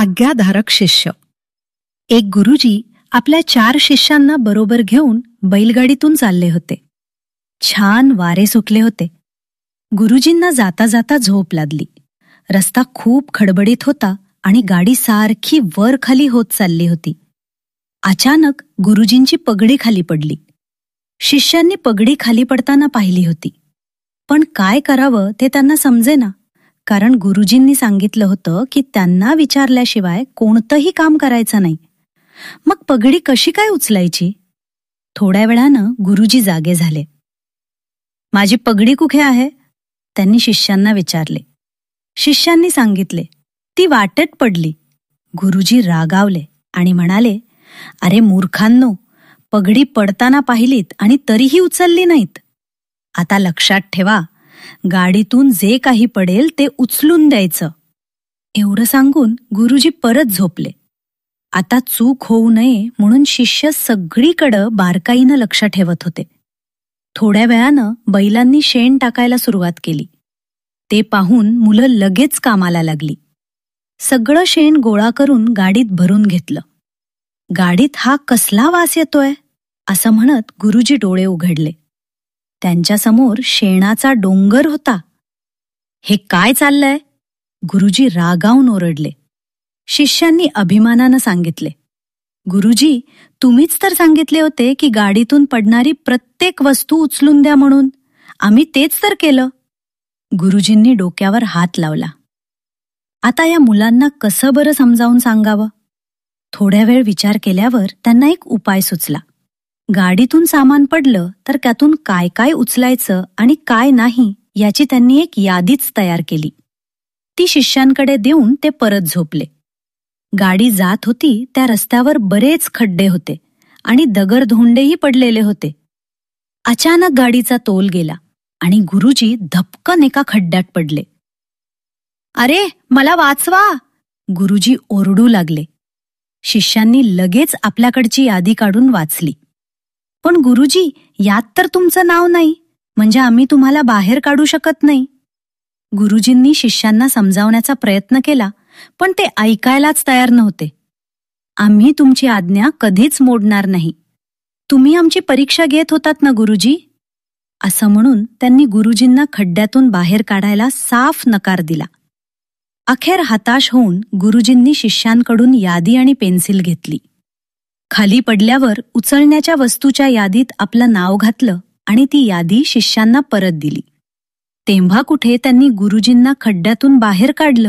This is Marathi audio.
आज्ञाधारक शिष्य. एक गुरुजी आपल्या चार शिष्यांना बरोबर घेऊन बैलगाडीतून चालले होते. छान वारे सुटले होते. गुरुजींना जाता जाता झोप लागली. रस्ता खूप खडबडीत होता आणि गाडी सारखी वर खाली होत चालली होती. अचानक गुरुजींची पगडी खाली पडली. शिष्यांनी पगडी खाली पडताना पाहिली होती. पण काय करावं ते त्यांना समजेना. कारण गुरुजींनी सांगितलं होतं की त्यांना विचारल्याशिवाय कोणतंही काम करायचं नाही. मग पगडी कशी काय उचलायची? थोड्या वेळानं गुरुजी जागे झाले. माझी पगडी कुठे आहे? त्यांनी शिष्यांना विचारले. शिष्यांनी सांगितले ती वाटेत पडली. गुरुजी रागावले आणि म्हणाले अरे मूर्खांनो पगडी पडताना पाहिलीत आणि तरीही उचलली नाहीत. आता लक्षात ठेवा गाडीतून जे काही पडेल ते उचलून द्यायचं. एवढं सांगून गुरुजी परत झोपले. आता चूक होऊ नये म्हणून शिष्य सगळीकडं बारकाईनं लक्ष ठेवत होते. थोड्या वेळानं बैलांनी शेण टाकायला सुरुवात केली. ते पाहून मुलं लगेच कामाला लागली. सगळं शेण गोळा करून गाडीत भरून घेतलं. गाडीत हा कसला वास येतोय? असं म्हणत गुरुजी डोळे उघडले. त्यांच्यासमोर शेणाचा डोंगर होता. हे काय चाललंय? गुरुजी रागावून ओरडले. शिष्यांनी अभिमानानं सांगितले. गुरुजी तुम्हीच तर सांगितले होते की गाडीतून पडणारी प्रत्येक वस्तू उचलून द्या म्हणून. आम्ही तेच तर केलं. गुरुजींनी डोक्यावर हात लावला. आता या मुलांना कसं बरं समजावून सांगावं? थोड्या वेळ विचार केल्यावर त्यांना एक उपाय सुचला. गाडीतून सामान पडलं तर त्यातून काय काय उचलायचं आणि काय नाही याची त्यांनी एक यादीच तयार केली. ती शिष्यांकडे देऊन ते परत झोपले. गाडी जात होती त्या रस्त्यावर बरेच खड्डे होते आणि दगडधोंडेही पडलेले होते. अचानक गाडीचा तोल गेला आणि गुरुजी धपकन एका खड्ड्यात पडले. अरे मला वाचवा. गुरुजी ओरडू लागले. शिष्यांनी लगेच आपल्याकडची यादी काढून वाचली. पण गुरुजी यात तर तुमचं नाव नाही. म्हणजे आम्ही तुम्हाला बाहेर काढू शकत नाही. गुरुजींनी शिष्यांना समजावण्याचा प्रयत्न केला पण ते ऐकायलाच तयार नव्हते. आम्ही तुमची आज्ञा कधीच मोडणार नाही. तुम्ही आमची परीक्षा घेत होतात ना गुरुजी? असं म्हणून त्यांनी गुरुजींना खड्ड्यातून बाहेर काढायला साफ नकार दिला. अखेर हताश होऊन गुरुजींनी शिष्यांकडून यादी आणि पेन्सिल घेतली. खाली पडल्यावर उचलण्याच्या वस्तूच्या यादीत आपलं नाव घातलं आणि ती यादी शिष्यांना परत दिली. तेव्हा कुठे त्यांनी गुरुजींना खड्ड्यातून बाहेर काढलं?